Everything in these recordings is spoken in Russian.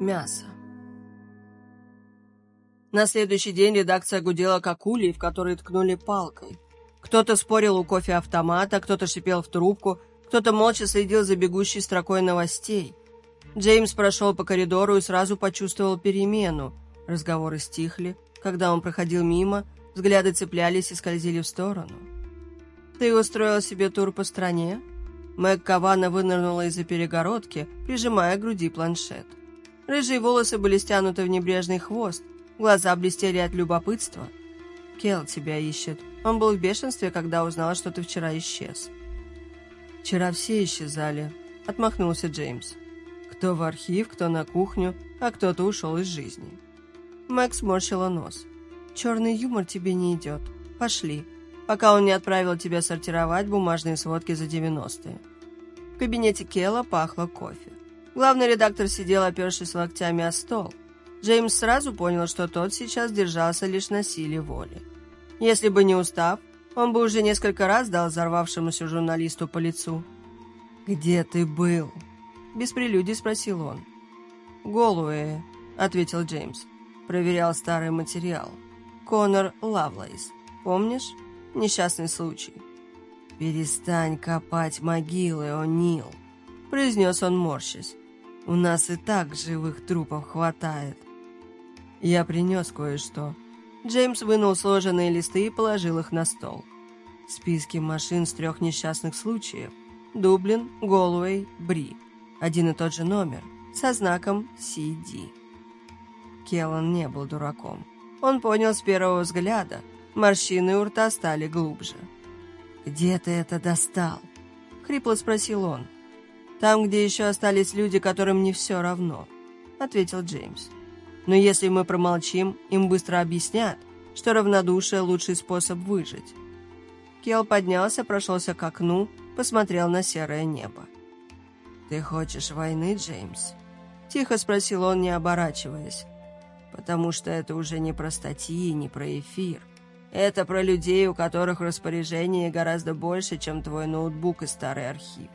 Мясо. На следующий день редакция гудела как улей, в который ткнули палкой. Кто-то спорил у кофе-автомата, кто-то шипел в трубку, кто-то молча следил за бегущей строкой новостей. Джеймс прошел по коридору и сразу почувствовал перемену. Разговоры стихли. Когда он проходил мимо, взгляды цеплялись и скользили в сторону. «Ты устроил себе тур по стране?» Мэг Кавана вынырнула из-за перегородки, прижимая к груди планшет. Рыжие волосы были стянуты в небрежный хвост, глаза блестели от любопытства. «Келл тебя ищет. Он был в бешенстве, когда узнал, что ты вчера исчез». «Вчера все исчезали», — отмахнулся Джеймс. «Кто в архив, кто на кухню, а кто-то ушел из жизни». Мэг сморщила нос. «Черный юмор тебе не идет. Пошли, пока он не отправил тебя сортировать бумажные сводки за 90-е». В кабинете Келла пахло кофе. Главный редактор сидел, опершись локтями о стол. Джеймс сразу понял, что тот сейчас держался лишь на силе воли. Если бы не устав, он бы уже несколько раз дал взорвавшемуся журналисту по лицу. «Где ты был?» Без прелюдий спросил он. «Голуэ», — ответил Джеймс. Проверял старый материал. Конор Лавлейс. Помнишь? Несчастный случай. «Перестань копать могилы, О'Нил», — произнес он, морщась. «У нас и так живых трупов хватает». «Я принес кое-что». Джеймс вынул сложенные листы и положил их на стол. Списки машин с трех несчастных случаев. Дублин, Голуэй, Бри. Один и тот же номер, со знаком CD. Келлан не был дураком. Он понял с первого взгляда. Морщины у рта стали глубже. «Где ты это достал?» — хрипло спросил он. «Там, где еще остались люди, которым не все равно», — ответил Джеймс. «Но если мы промолчим, им быстро объяснят, что равнодушие — лучший способ выжить». Кел поднялся, прошелся к окну, посмотрел на серое небо. «Ты хочешь войны, Джеймс?» — тихо спросил он, не оборачиваясь. «Потому что это уже не про статьи, не про эфир. Это про людей, у которых распоряжение гораздо больше, чем твой ноутбук и старый архив.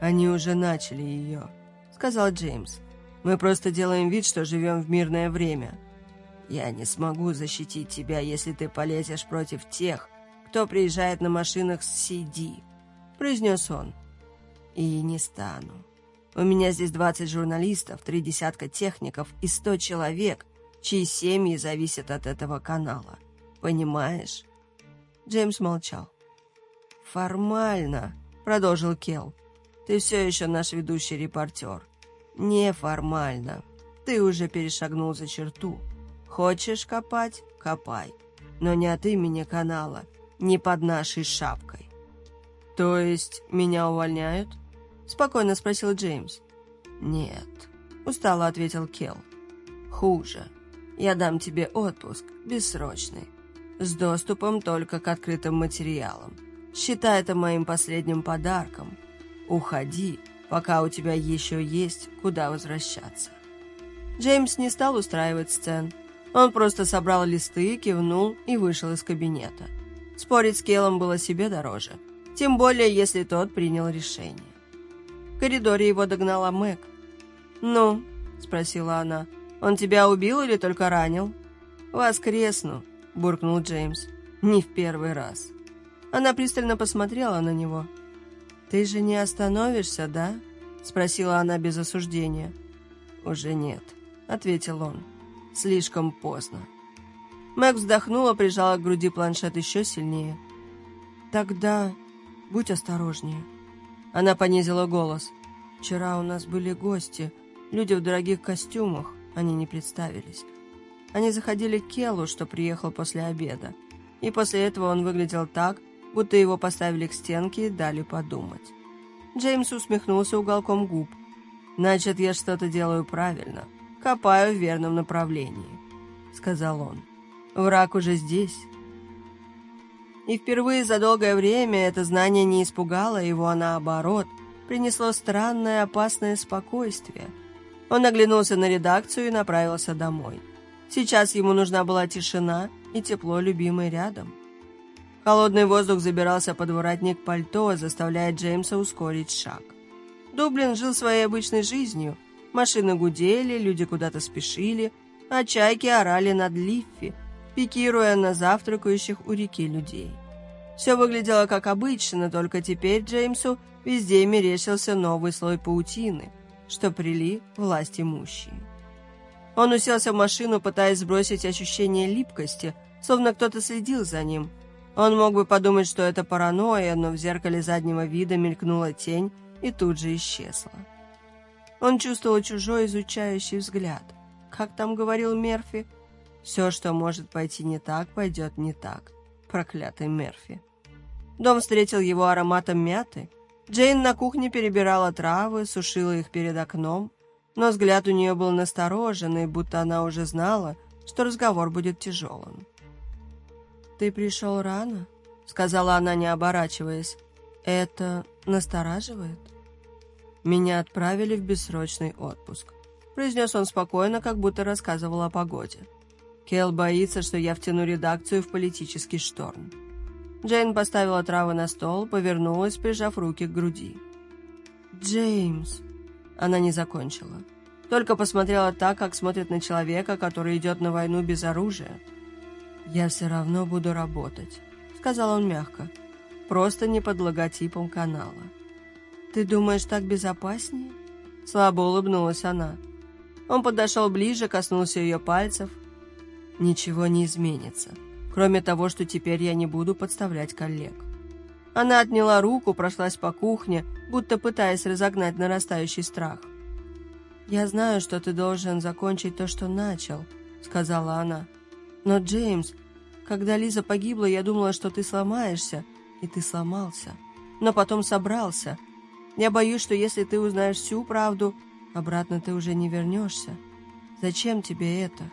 «Они уже начали ее», — сказал Джеймс. «Мы просто делаем вид, что живем в мирное время. Я не смогу защитить тебя, если ты полезешь против тех, кто приезжает на машинах с CD», — произнес он. «И не стану. У меня здесь 20 журналистов, три десятка техников и 100 человек, чьи семьи зависят от этого канала. Понимаешь?» Джеймс молчал. «Формально», — продолжил Келл, — «ты все еще наш ведущий репортер. Неформально. Ты уже перешагнул за черту. Хочешь копать — копай. Но не от имени канала, не под нашей шапкой». «То есть меня увольняют?» — спокойно спросил Джеймс. «Нет», — устало ответил Келл. «Хуже. Я дам тебе отпуск, бессрочный с доступом только к открытым материалам. Считай это моим последним подарком. Уходи, пока у тебя еще есть куда возвращаться». Джеймс не стал устраивать сцен. Он просто собрал листы, кивнул и вышел из кабинета. Спорить с Келлом было себе дороже. Тем более, если тот принял решение. В коридоре его догнала Мэг. «Ну?» – спросила она. «Он тебя убил или только ранил?» «Воскресну», буркнул Джеймс. «Не в первый раз». Она пристально посмотрела на него. «Ты же не остановишься, да?» Спросила она без осуждения. «Уже нет», — ответил он. «Слишком поздно». Мэг вздохнула, прижала к груди планшет еще сильнее. «Тогда будь осторожнее». Она понизила голос. «Вчера у нас были гости, люди в дорогих костюмах, они не представились. Они заходили к Келлу, что приехал после обеда. И после этого он выглядел так, будто его поставили к стенке и дали подумать. Джеймс усмехнулся уголком губ. «Значит, я что-то делаю правильно. Копаю в верном направлении», — сказал он. «Враг уже здесь». И впервые за долгое время это знание не испугало его, а наоборот, принесло странное опасное спокойствие. Он оглянулся на редакцию и направился домой. Сейчас ему нужна была тишина и тепло любимой рядом. Холодный воздух забирался под воротник пальто, заставляя Джеймса ускорить шаг. Дублин жил своей обычной жизнью. Машины гудели, люди куда-то спешили, а чайки орали над Лиффи, пикируя на завтракающих у реки людей. Все выглядело как обычно, только теперь Джеймсу везде мерещился новый слой паутины, что прилип власть имущие. Он уселся в машину, пытаясь сбросить ощущение липкости, словно кто-то следил за ним. Он мог бы подумать, что это паранойя, но в зеркале заднего вида мелькнула тень и тут же исчезла. Он чувствовал чужой изучающий взгляд. Как там говорил Мерфи? Все, что может пойти не так, пойдет не так. Проклятый Мерфи. Дом встретил его ароматом мяты. Джейн на кухне перебирала травы, сушила их перед окном, но взгляд у нее был настороженный, будто она уже знала, что разговор будет тяжелым. «Ты пришел рано?» — сказала она, не оборачиваясь. «Это настораживает?» «Меня отправили в бессрочный отпуск», — произнес он спокойно, как будто рассказывал о погоде. Кел боится, что я втяну редакцию в политический шторм. Джейн поставила травы на стол, повернулась, прижав руки к груди. «Джеймс!» Она не закончила. Только посмотрела так, как смотрит на человека, который идет на войну без оружия. «Я все равно буду работать», — сказал он мягко. «Просто не под логотипом канала». «Ты думаешь, так безопаснее?» Слабо улыбнулась она. Он подошел ближе, коснулся ее пальцев. «Ничего не изменится, кроме того, что теперь я не буду подставлять коллег». Она отняла руку, прошлась по кухне, будто пытаясь разогнать нарастающий страх. «Я знаю, что ты должен закончить то, что начал», — сказала она. «Но, Джеймс, когда Лиза погибла, я думала, что ты сломаешься, и ты сломался. Но потом собрался, я боюсь, что если ты узнаешь всю правду, обратно ты уже не вернешься. Зачем тебе это?»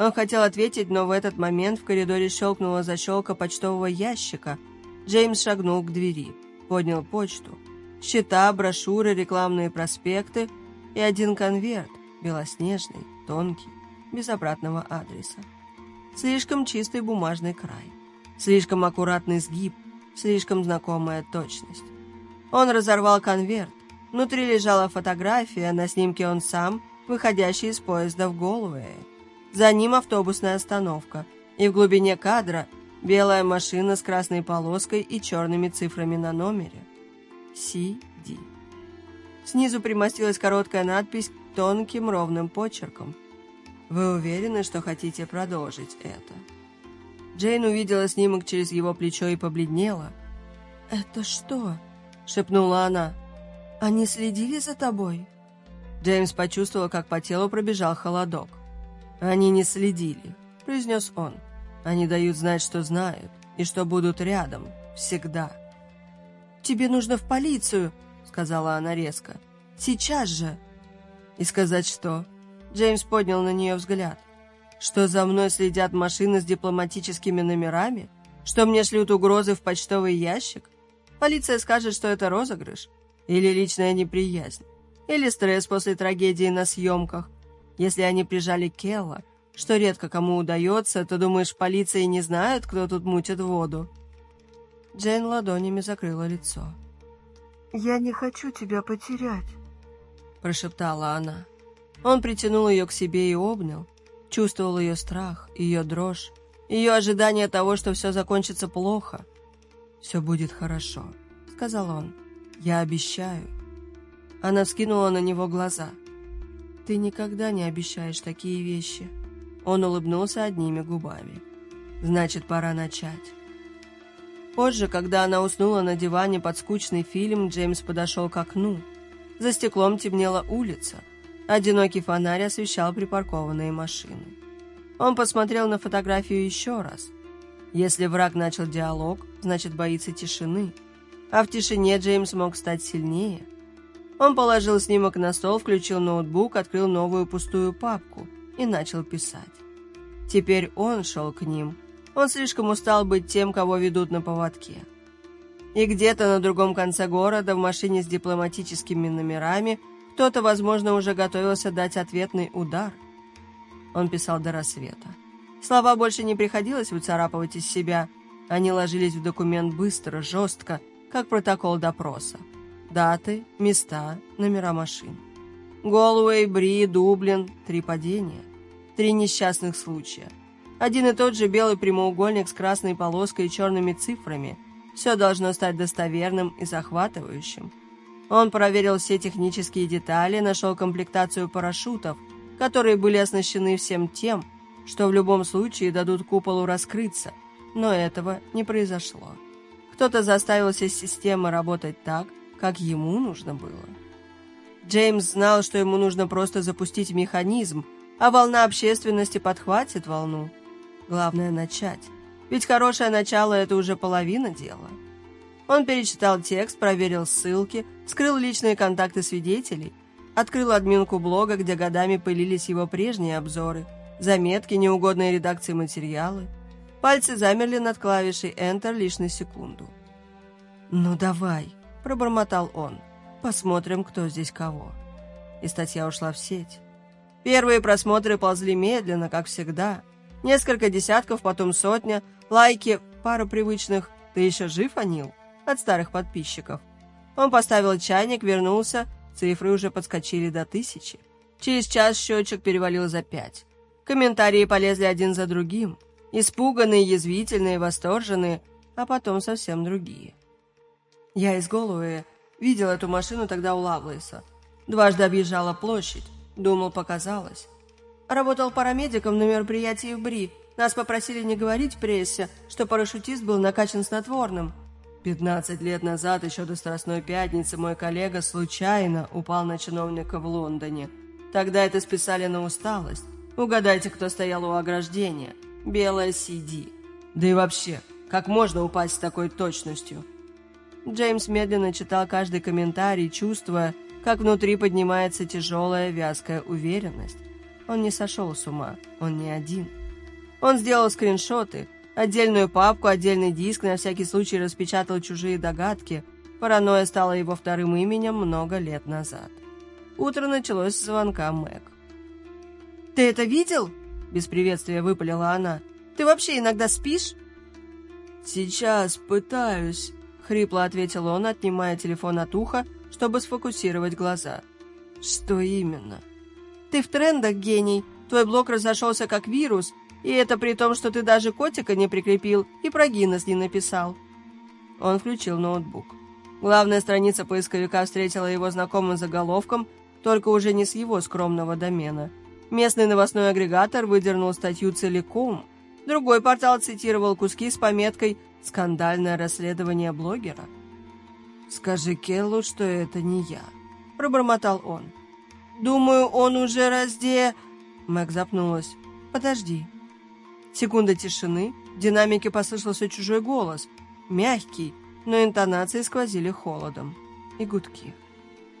Он хотел ответить, но в этот момент в коридоре щелкнула защелка почтового ящика. Джеймс шагнул к двери, поднял почту. Счета, брошюры, рекламные проспекты и один конверт, белоснежный, тонкий, без обратного адреса. Слишком чистый бумажный край, слишком аккуратный сгиб, слишком знакомая точность. Он разорвал конверт. Внутри лежала фотография, на снимке он сам, выходящий из поезда в Голуэе. За ним автобусная остановка, и в глубине кадра белая машина с красной полоской и черными цифрами на номере. CD. Снизу примостилась короткая надпись тонким ровным почерком. «Вы уверены, что хотите продолжить это?» Джейн увидела снимок через его плечо и побледнела. «Это что?» — шепнула она. «Они следили за тобой?» Джеймс почувствовал, как по телу пробежал холодок. «Они не следили», — произнес он. «Они дают знать, что знают, и что будут рядом, всегда». «Тебе нужно в полицию», — сказала она резко. «Сейчас же!» «И сказать что?» Джеймс поднял на нее взгляд. «Что за мной следят машины с дипломатическими номерами? Что мне шлют угрозы в почтовый ящик? Полиция скажет, что это розыгрыш. Или личная неприязнь. Или стресс после трагедии на съемках. Если они прижали Келла, что редко кому удается, то думаешь, полиция не знает, кто тут мутит воду?» Джейн ладонями закрыла лицо. «Я не хочу тебя потерять», – прошептала она. Он притянул ее к себе и обнял. Чувствовал ее страх, ее дрожь, ее ожидание того, что все закончится плохо – «Все будет хорошо», — сказал он. «Я обещаю». Она вскинула на него глаза. «Ты никогда не обещаешь такие вещи». Он улыбнулся одними губами. «Значит, пора начать». Позже, когда она уснула на диване под скучный фильм, Джеймс подошел к окну. За стеклом темнела улица. Одинокий фонарь освещал припаркованные машины. Он посмотрел на фотографию еще раз. Если враг начал диалог, значит боится тишины. А в тишине Джеймс мог стать сильнее. Он положил снимок на стол, включил ноутбук, открыл новую пустую папку и начал писать. Теперь он шел к ним. Он слишком устал быть тем, кого ведут на поводке. И где-то на другом конце города, в машине с дипломатическими номерами, кто-то, возможно, уже готовился дать ответный удар. Он писал до рассвета. Слова больше не приходилось выцарапывать из себя. Они ложились в документ быстро, жестко, как протокол допроса. Даты, места, номера машин. Голуэй, Бри, Дублин – три падения. Три несчастных случая. Один и тот же белый прямоугольник с красной полоской и черными цифрами. Все должно стать достоверным и захватывающим. Он проверил все технические детали, нашел комплектацию парашютов, которые были оснащены всем тем, что в любом случае дадут куполу раскрыться, но этого не произошло. Кто-то заставил все системы работать так, как ему нужно было. Джеймс знал, что ему нужно просто запустить механизм, а волна общественности подхватит волну. Главное – начать. Ведь хорошее начало – это уже половина дела. Он перечитал текст, проверил ссылки, скрыл личные контакты свидетелей, открыл админку блога, где годами пылились его прежние обзоры, заметки, неугодные редакции материалы. Пальцы замерли над клавишей Enter лишь на секунду. «Ну давай», – пробормотал он. Посмотрим, кто здесь кого. И статья ушла в сеть. Первые просмотры ползли медленно, как всегда. Несколько десятков, потом сотня, лайки, пара привычных «Ты еще жив, Анил?» От старых подписчиков. Он поставил чайник, вернулся, цифры уже подскочили до тысячи. Через час счетчик перевалил за пять. Комментарии полезли один за другим. Испуганные, язвительные, восторженные, а потом совсем другие. Я из Голуэя Видел эту машину тогда у Лавлейса. Дважды объезжала площадь. Думал, показалось. Работал парамедиком на мероприятии в Бри. Нас попросили не говорить прессе, что парашютист был накачан снотворным. 15 лет назад, еще до Страстной Пятницы, мой коллега случайно упал на чиновника в Лондоне. Тогда это списали на усталость. Угадайте, кто стоял у ограждения. Белая Сиди. Да и вообще, как можно упасть с такой точностью? Джеймс медленно читал каждый комментарий, чувствуя, как внутри поднимается тяжелая вязкая уверенность. Он не сошел с ума, он не один. Он сделал скриншоты, отдельную папку, отдельный диск, на всякий случай распечатал чужие догадки. Паранойя стала его вторым именем много лет назад. Утро началось с звонка Мэг. «Ты это видел?» – без приветствия выпалила она. «Ты вообще иногда спишь?» «Сейчас пытаюсь», — хрипло ответил он, отнимая телефон от уха, чтобы сфокусировать глаза. «Что именно?» «Ты в трендах, гений. Твой блог разошелся как вирус, и это при том, что ты даже котика не прикрепил и про Гиннес не написал». Он включил ноутбук. Главная страница поисковика встретила его знакомым заголовком, только уже не с его скромного домена. Местный новостной агрегатор выдернул статью целиком. Другой портал цитировал куски с пометкой Скандальное расследование блогера? «Скажи Келлу, что это не я», — пробормотал он. «Думаю, он уже разде...» Мэг запнулась. «Подожди». Секунда тишины, в динамике послышался чужой голос, мягкий, но интонации сквозили холодом. И гудки.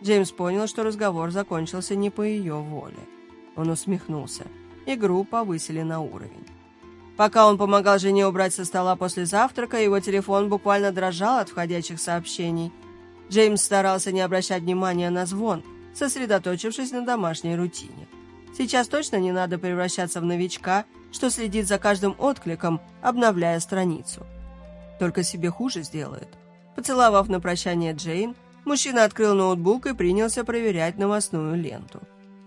Джеймс понял, что разговор закончился не по ее воле. Он усмехнулся. Игру повысили на уровень. Пока он помогал жене убрать со стола после завтрака, его телефон буквально дрожал от входящих сообщений. Джеймс старался не обращать внимания на звон, сосредоточившись на домашней рутине. Сейчас точно не надо превращаться в новичка, что следит за каждым откликом, обновляя страницу. Только себе хуже сделает. Поцеловав на прощание Джейн, мужчина открыл ноутбук и принялся проверять новостную ленту.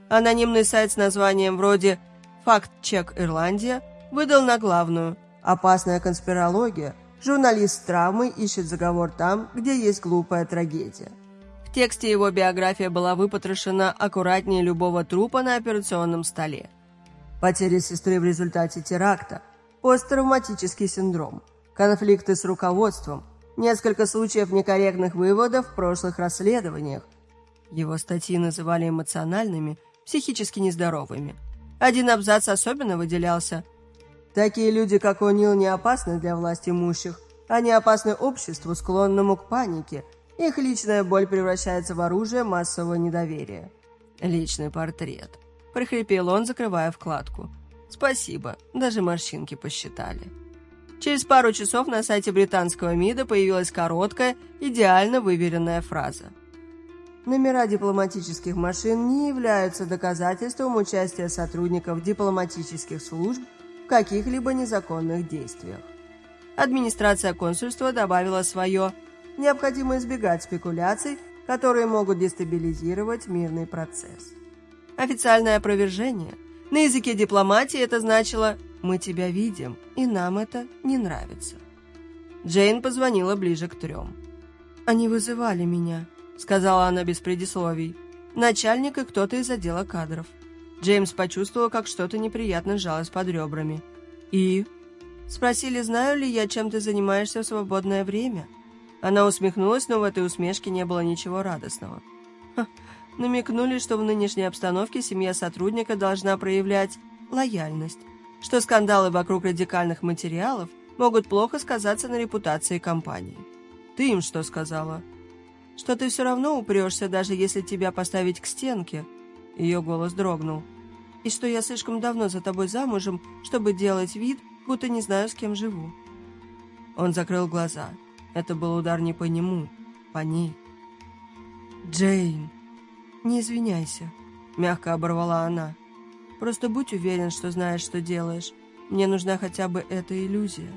Анонимный сайт с названием вроде «Факт-чек Ирландия» выдал на главную. Опасная конспирология. Журналист с травмой ищет заговор там, где есть глупая трагедия. В тексте его биография была выпотрошена аккуратнее любого трупа на операционном столе. Потеря сестры в результате теракта, посттравматический синдром, конфликты с руководством, несколько случаев некорректных выводов в прошлых расследованиях. Его статьи называли эмоциональными, психически нездоровыми. Один абзац особенно выделялся – Такие люди, как О'Нил, не опасны для власть имущих. Они опасны обществу, склонному к панике. Их личная боль превращается в оружие массового недоверия. Личный портрет. Прихрипел он, закрывая вкладку. Спасибо, даже морщинки посчитали. Через пару часов на сайте британского МИДа появилась короткая, идеально выверенная фраза. Номера дипломатических машин не являются доказательством участия сотрудников дипломатических служб каких-либо незаконных действиях. Администрация консульства добавила свое «необходимо избегать спекуляций, которые могут дестабилизировать мирный процесс». Официальное опровержение. На языке дипломатии это значило «мы тебя видим, и нам это не нравится». Джейн позвонила ближе к трем. «Они вызывали меня», — сказала она без предисловий. «Начальник и кто-то из отдела кадров». Джеймс почувствовал, как что-то неприятно сжалось под ребрами. «И?» Спросили, знаю ли я, чем ты занимаешься в свободное время. Она усмехнулась, но в этой усмешке не было ничего радостного. Намекнули, что в нынешней обстановке семья сотрудника должна проявлять лояльность, что скандалы вокруг радикальных материалов могут плохо сказаться на репутации компании. Ты им что сказала? Что ты все равно упрешься, даже если тебя поставить к стенке. Ее голос дрогнул. И что я слишком давно за тобой замужем, чтобы делать вид, будто не знаю, с кем живу. Он закрыл глаза. Это был удар не по нему, по ней. «Джейн, не извиняйся», — мягко оборвала она. «Просто будь уверен, что знаешь, что делаешь. Мне нужна хотя бы эта иллюзия».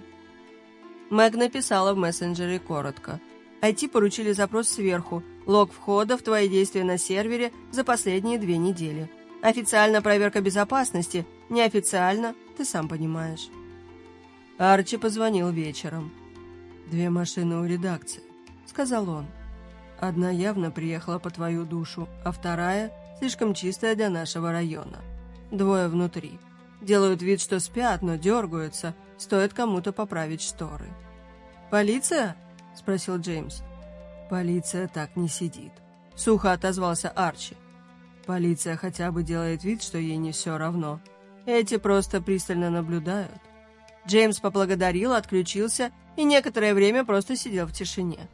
Мэг написала в мессенджере коротко. IT поручили запрос сверху. Лог входа в твои действия на сервере за последние две недели. Официально проверка безопасности, неофициально, ты сам понимаешь. Арчи позвонил вечером. «Две машины у редакции», — сказал он. «Одна явно приехала по твою душу, а вторая слишком чистая для нашего района. Двое внутри. Делают вид, что спят, но дергаются, стоит кому-то поправить шторы». «Полиция?» — спросил Джеймс. «Полиция так не сидит», — сухо отозвался Арчи. «Полиция хотя бы делает вид, что ей не все равно. Эти просто пристально наблюдают. Джеймс поблагодарил, отключился и некоторое время просто сидел в тишине,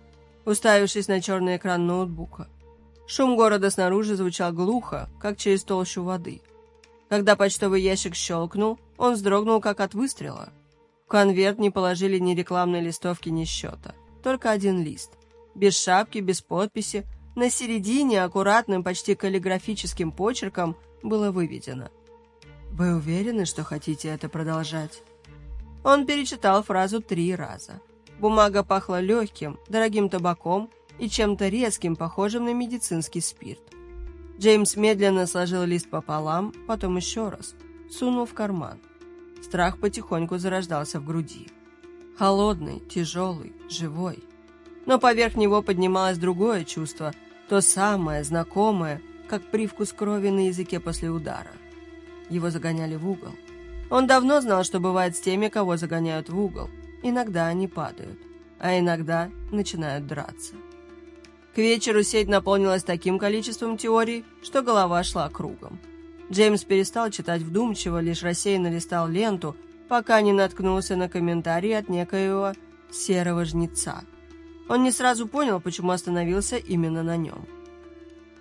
уставившись на черный экран ноутбука. Шум города снаружи звучал глухо, как через толщу воды. Когда почтовый ящик щелкнул, он вздрогнул, как от выстрела. В конверт не положили ни рекламной листовки, ни счета. Только один лист. Без шапки, без подписи. На середине аккуратным, почти каллиграфическим почерком было выведено. «Вы уверены, что хотите это продолжать?» Он перечитал фразу три раза. Бумага пахла легким, дорогим табаком и чем-то резким, похожим на медицинский спирт. Джеймс медленно сложил лист пополам, потом еще раз, сунул в карман. Страх потихоньку зарождался в груди. Холодный, тяжелый, живой. Но поверх него поднималось другое чувство, то самое, знакомое, как привкус крови на языке после удара. Его загоняли в угол. Он давно знал, что бывает с теми, кого загоняют в угол. Иногда они падают, а иногда начинают драться. К вечеру сеть наполнилась таким количеством теорий, что голова шла кругом. Джеймс перестал читать вдумчиво, лишь рассеянно листал ленту, пока не наткнулся на комментарий от некоего серого жнеца. Он не сразу понял, почему остановился именно на нем.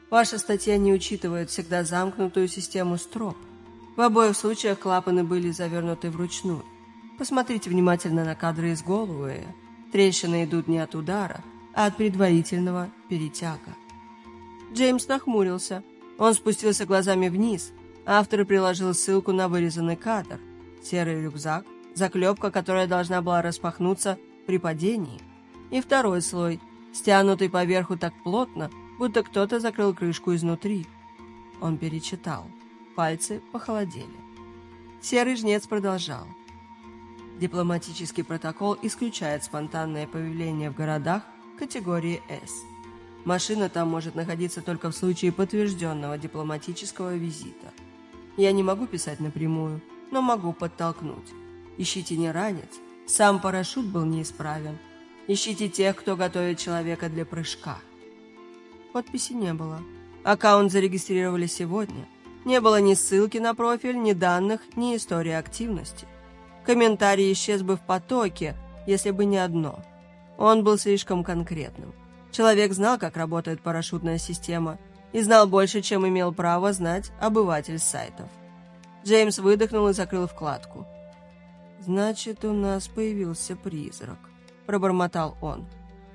Ваша статья не учитывает всегда замкнутую систему строп. В обоих случаях клапаны были завернуты вручную. Посмотрите внимательно на кадры из головы. Трещины идут не от удара, а от предварительного перетяга. Джеймс нахмурился. Он спустился глазами вниз. Автор приложил ссылку на вырезанный кадр. Серый рюкзак, заклепка, которая должна была распахнуться при падении. И второй слой, стянутый поверху так плотно, будто кто-то закрыл крышку изнутри. Он перечитал. Пальцы похолодели. Серый жнец продолжал. Дипломатический протокол исключает спонтанное появление в городах категории «С». Машина там может находиться только в случае подтвержденного дипломатического визита. Я не могу писать напрямую, но могу подтолкнуть. Ищите не ранец, сам парашют был неисправен. Ищите тех, кто готовит человека для прыжка. Подписи не было. Аккаунт зарегистрировали сегодня – не было ни ссылки на профиль, ни данных, ни истории активности. Комментарий исчез бы в потоке, если бы не одно. Он был слишком конкретным. Человек знал, как работает парашютная система, и знал больше, чем имел право знать обыватель сайтов. Джеймс выдохнул и закрыл вкладку. «Значит, у нас появился призрак», – пробормотал он.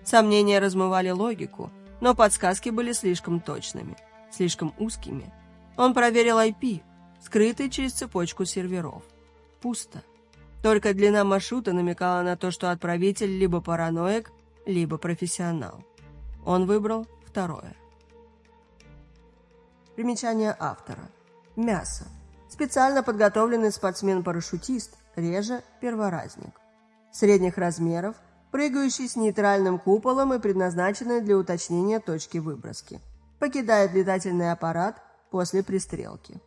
Сомнения размывали логику, но подсказки были слишком точными, слишком узкими – он проверил IP, скрытый через цепочку серверов. Пусто. Только длина маршрута намекала на то, что отправитель либо параноик, либо профессионал. Он выбрал второе. Примечание автора. Мясо. Специально подготовленный спортсмен-парашютист, реже перворазник. Средних размеров, прыгающий с нейтральным куполом и предназначенный для уточнения точки выброски. Покидает летательный аппарат после пристрелки.